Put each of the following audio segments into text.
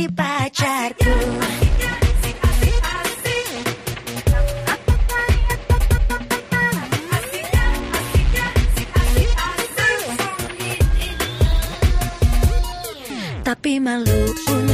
jadi pacarku. Tapi malu untukku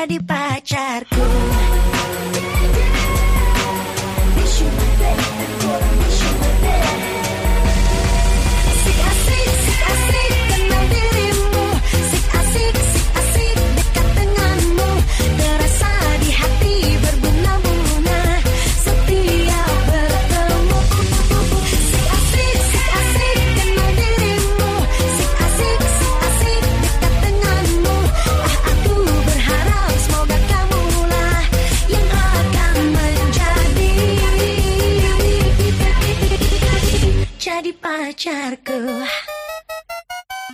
Jadi pacarku pacarku.